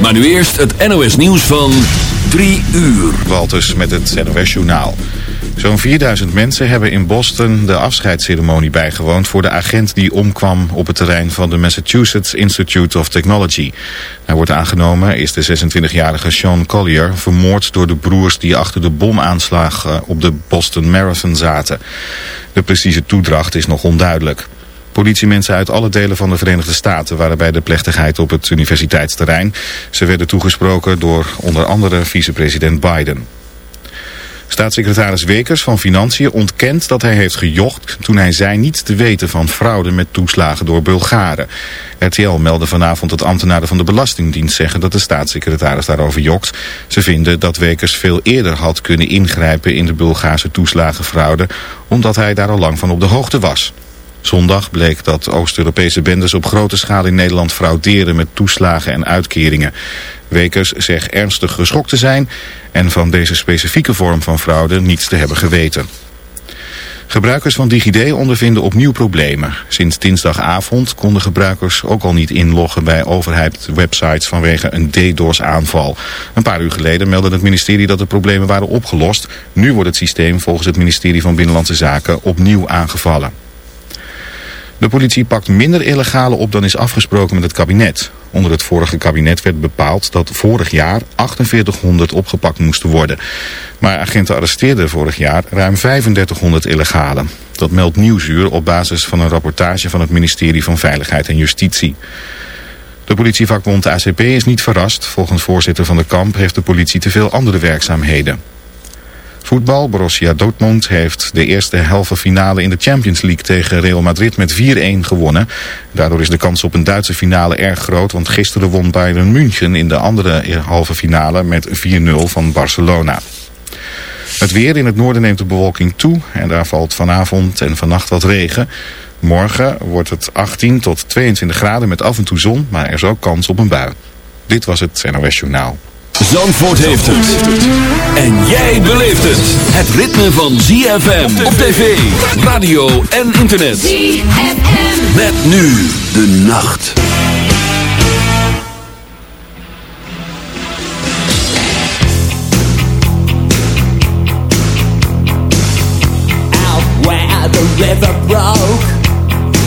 Maar nu eerst het NOS nieuws van 3 uur. Walters met het NOS Journaal. Zo'n 4000 mensen hebben in Boston de afscheidsceremonie bijgewoond... voor de agent die omkwam op het terrein van de Massachusetts Institute of Technology. Hij wordt aangenomen is de 26-jarige Sean Collier... vermoord door de broers die achter de bomaanslag op de Boston Marathon zaten. De precieze toedracht is nog onduidelijk. Politiemensen uit alle delen van de Verenigde Staten waren bij de plechtigheid op het universiteitsterrein. Ze werden toegesproken door onder andere vicepresident Biden. Staatssecretaris Wekers van Financiën ontkent dat hij heeft gejocht toen hij zei niet te weten van fraude met toeslagen door Bulgaren. RTL meldde vanavond dat ambtenaren van de Belastingdienst zeggen dat de staatssecretaris daarover jokt. Ze vinden dat Wekers veel eerder had kunnen ingrijpen in de Bulgaarse toeslagenfraude omdat hij daar al lang van op de hoogte was. Zondag bleek dat Oost-Europese bendes op grote schaal in Nederland frauderen met toeslagen en uitkeringen. Wekers zegt ernstig geschokt te zijn en van deze specifieke vorm van fraude niets te hebben geweten. Gebruikers van DigiD ondervinden opnieuw problemen. Sinds dinsdagavond konden gebruikers ook al niet inloggen bij overheidswebsites vanwege een DDoS-aanval. Een paar uur geleden meldde het ministerie dat de problemen waren opgelost. Nu wordt het systeem volgens het ministerie van Binnenlandse Zaken opnieuw aangevallen. De politie pakt minder illegale op dan is afgesproken met het kabinet. Onder het vorige kabinet werd bepaald dat vorig jaar 4800 opgepakt moesten worden. Maar agenten arresteerden vorig jaar ruim 3500 illegalen. Dat meldt Nieuwsuur op basis van een rapportage van het ministerie van Veiligheid en Justitie. De politievakbond ACP is niet verrast. Volgens voorzitter van de kamp heeft de politie te veel andere werkzaamheden. Voetbal, Borussia Dortmund heeft de eerste halve finale in de Champions League tegen Real Madrid met 4-1 gewonnen. Daardoor is de kans op een Duitse finale erg groot, want gisteren won Bayern München in de andere halve finale met 4-0 van Barcelona. Het weer in het noorden neemt de bewolking toe en daar valt vanavond en vannacht wat regen. Morgen wordt het 18 tot 22 graden met af en toe zon, maar er is ook kans op een bui. Dit was het NOS Journaal. Zandvoort heeft het. En jij beleeft het. Het ritme van ZFM op tv, radio en internet. ZFM. Met nu de nacht. Out where the river broke,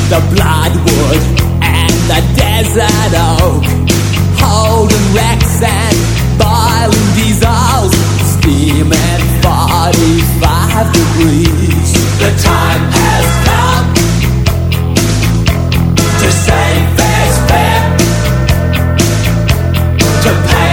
the bloodwood and the desert oak. Holding wrecks and boiling diesels, steaming 45 degrees. The time has come to save this fare, to pay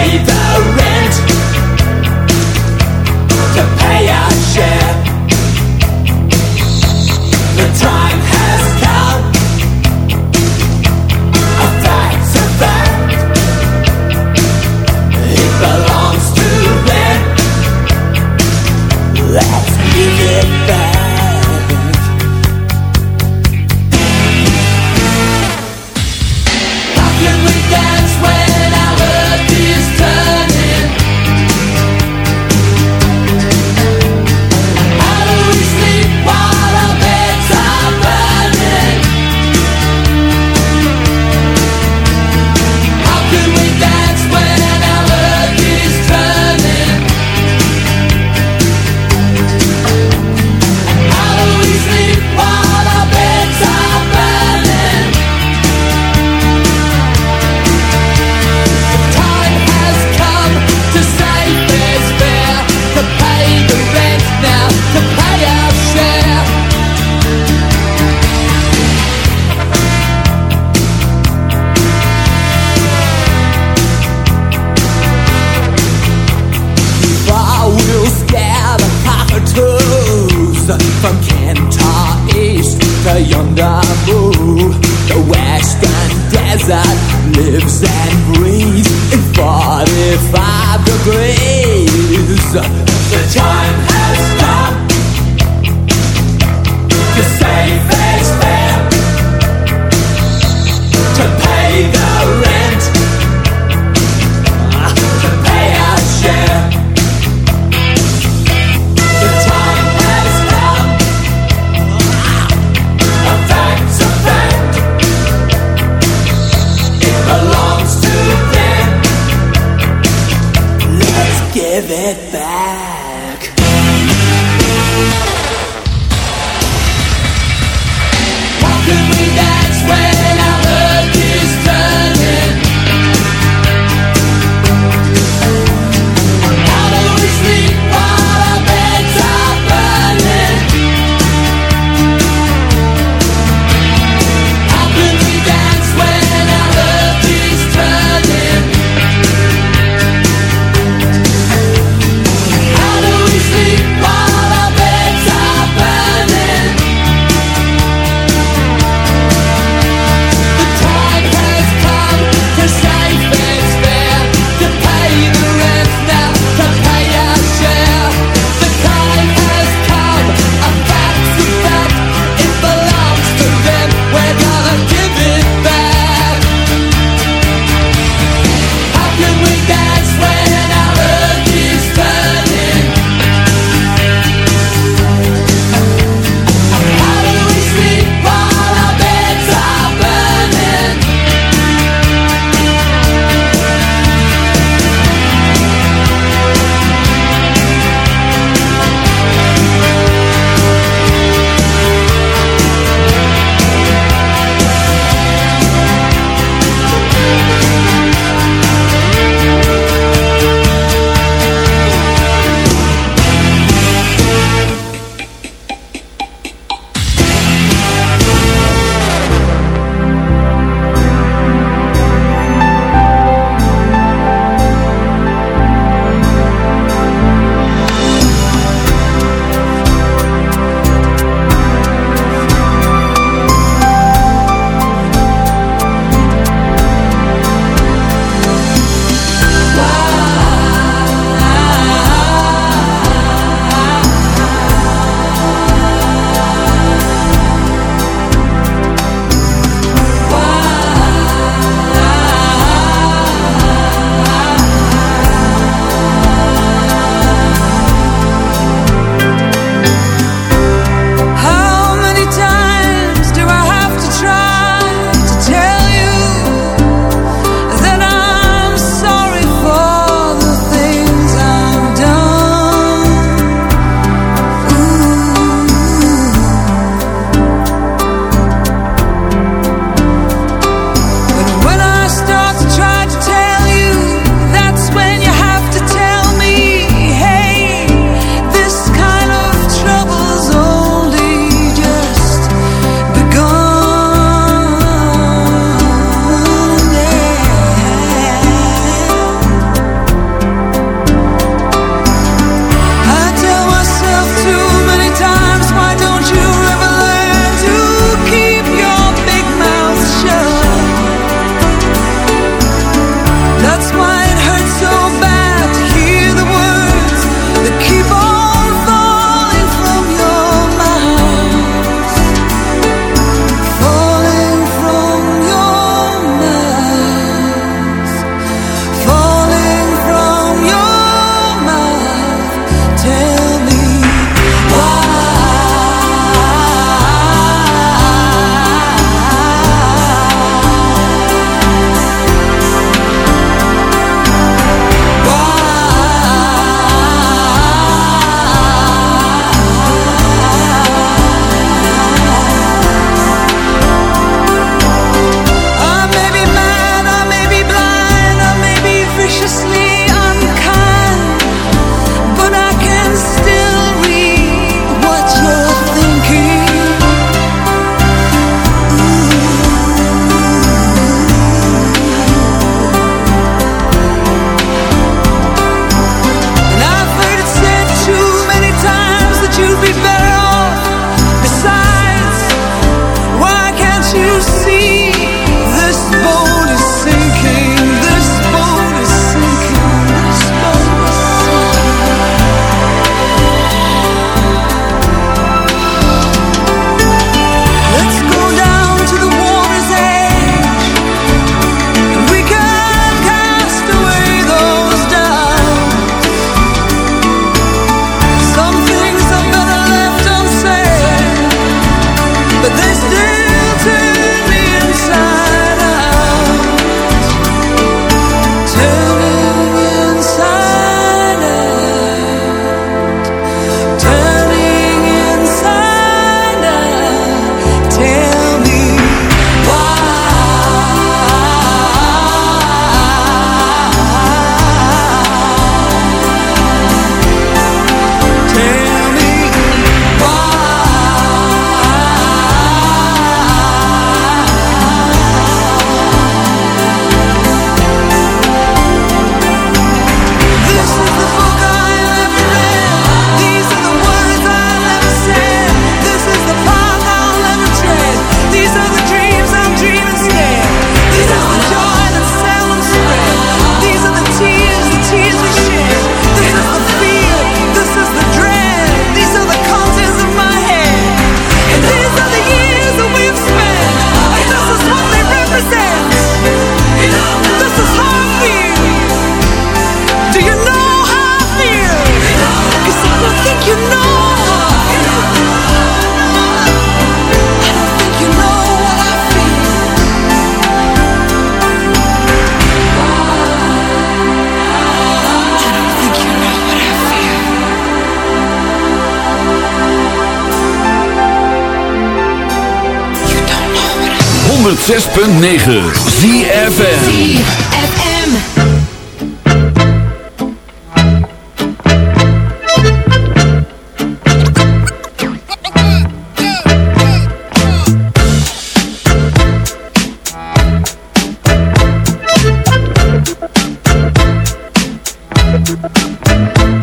106.9 ZFM ZFM.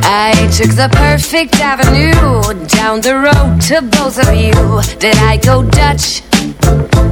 I took the perfect avenue down the road to both of you. Did I go Dutch?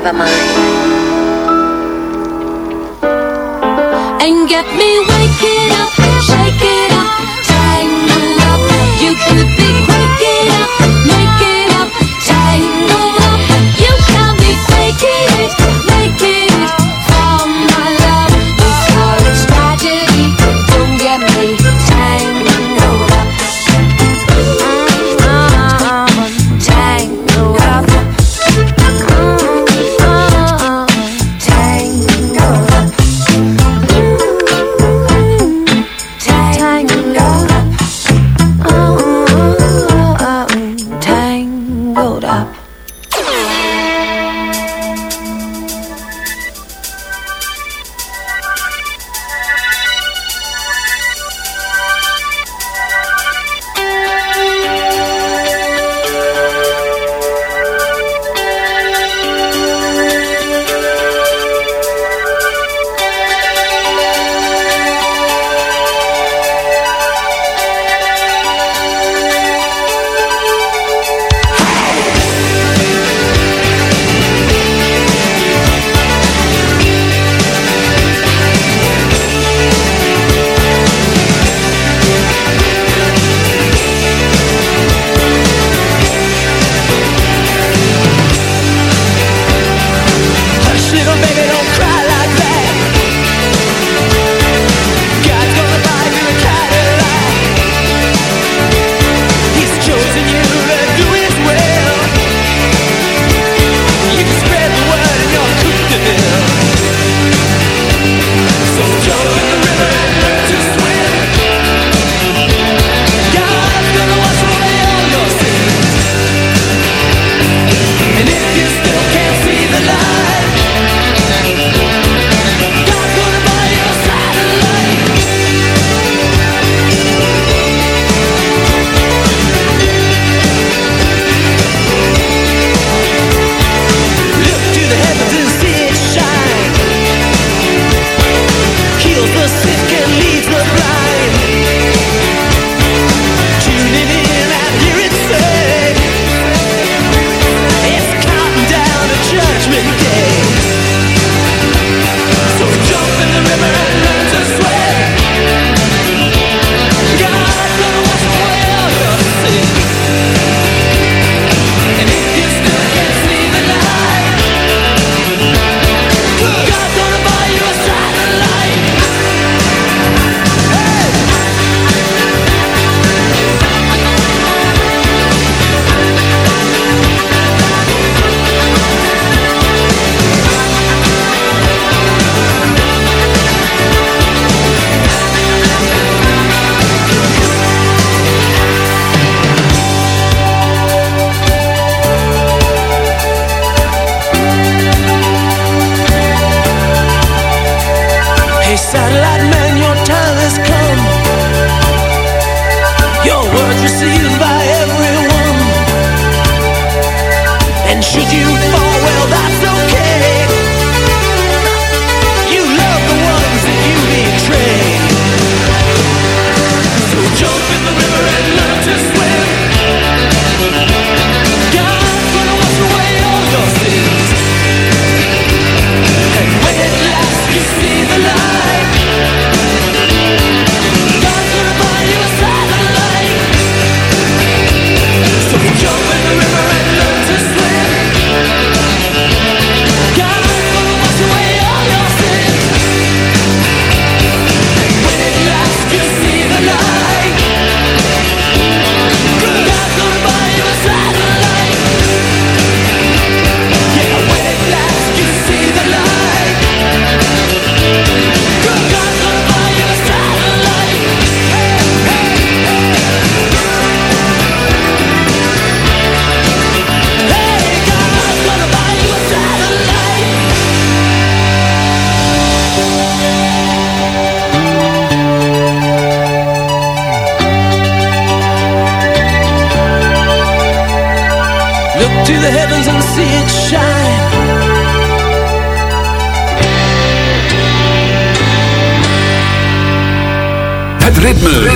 never mind.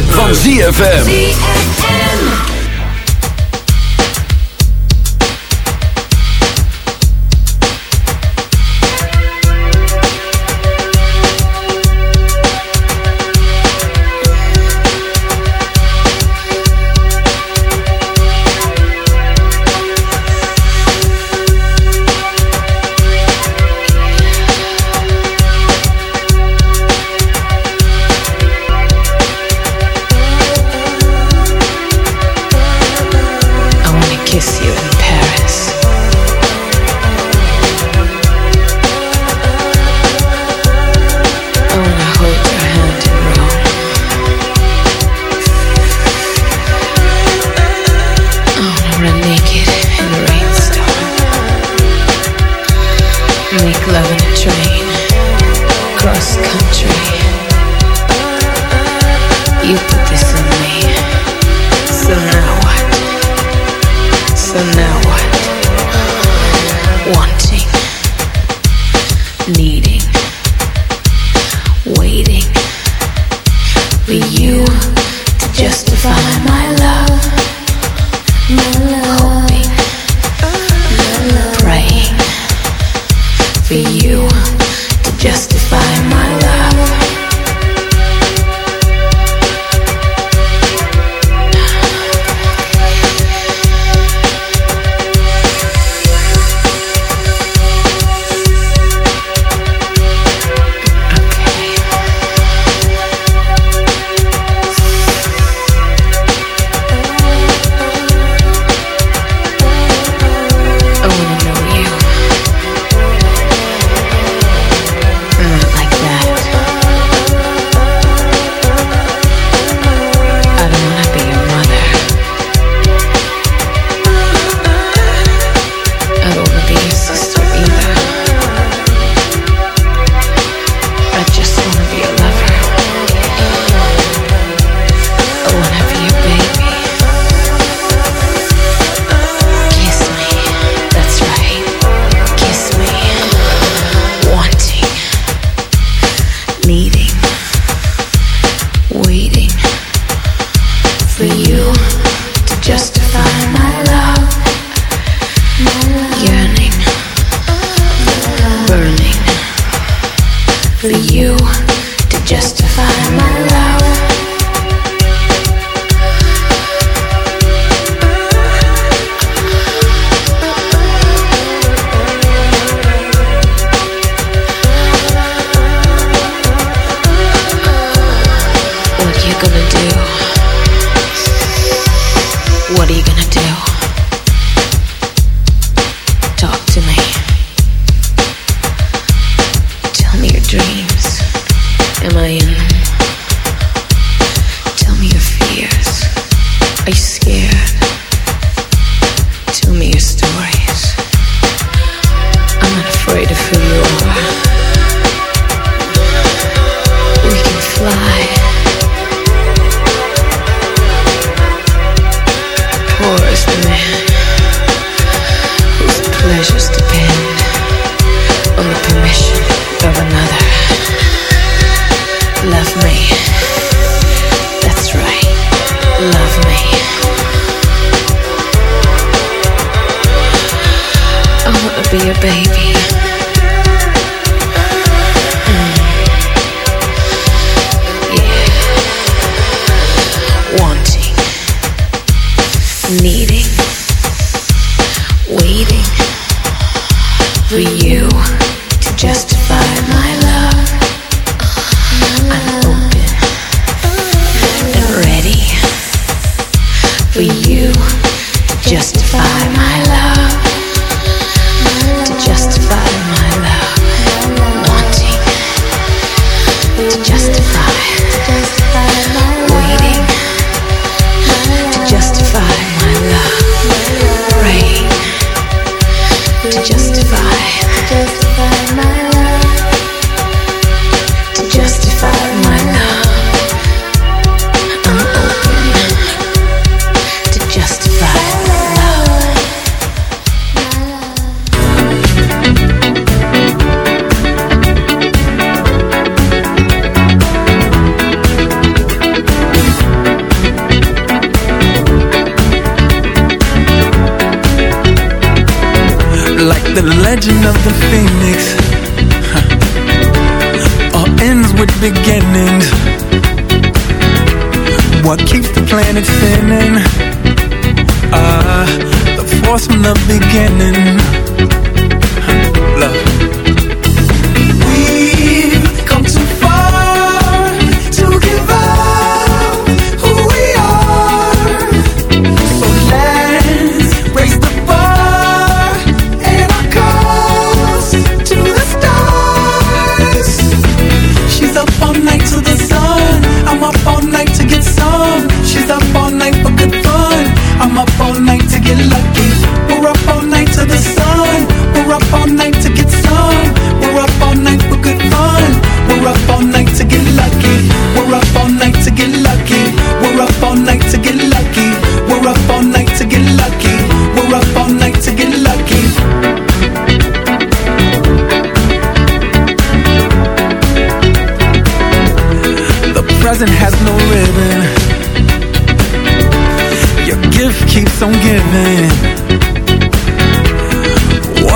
Van ZFM.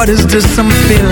Lucky.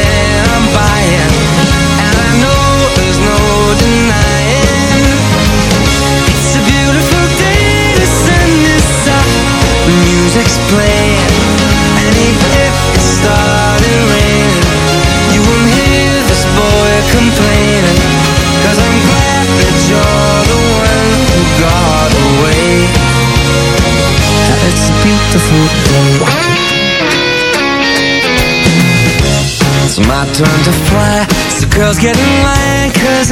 music's and even if it started raining, you won't hear this boy I'm glad that you're the one who got away. It's a beautiful day. It's my turn to fly. So girls get in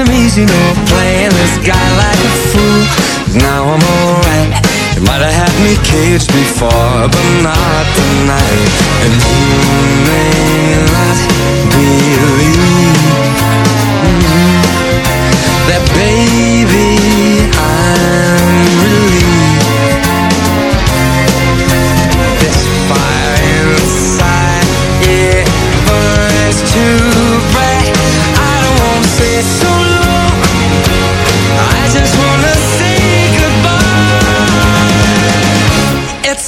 I'm easy, no playing this guy like a fool. Now I'm alright. You might have had me caged before, but not tonight. And you may not believe that, baby, I'm relieved. This fire inside, yeah, burns too bright. I don't wanna stay so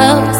close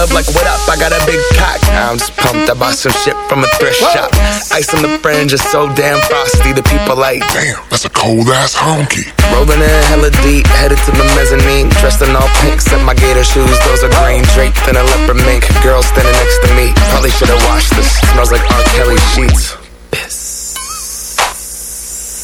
club like, what up? I got a big cock. I'm just pumped. I bought some shit from a thrift shop. Ice on the fringe is so damn frosty. The people like, damn, that's a cold ass honky. Rolling in hella deep, headed to the mezzanine. Dressed in all pink, set my gator shoes. Those are green draped in a leopard mink. Girl standing next to me. Probably should have washed this. Smells like R. Kelly sheets.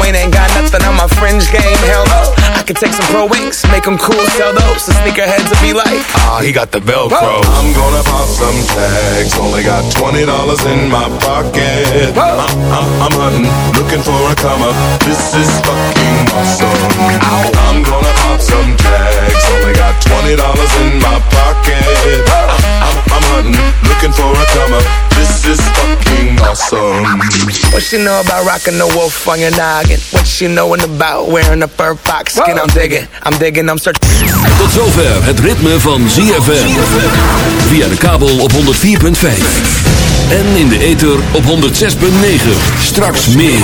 Wayne ain't got nothing on my fringe game. Hell no. I could take some pro wings, make them cool, sell those. The sneakerheads will be like, ah, he got the Velcro. I'm gonna pop some tags. Only got twenty dollars in my pocket. I'm, I'm, uh, uh, I'm hunting, looking for a come up. This is fucking awesome. I'm gonna pop some tags. Only got twenty dollars in my pocket. Uh, I'm, I'm, Hunting, looking for a come up. This is fucking awesome. What she know about rocking the wolf on your noggin? What she knowin' about wearing a fur fox skin? I'm digging, I'm digging, I'm searching. Tot zover het ritme van ZFM. Via de kabel op 104.5. En in de ether op 106.9. Straks meer.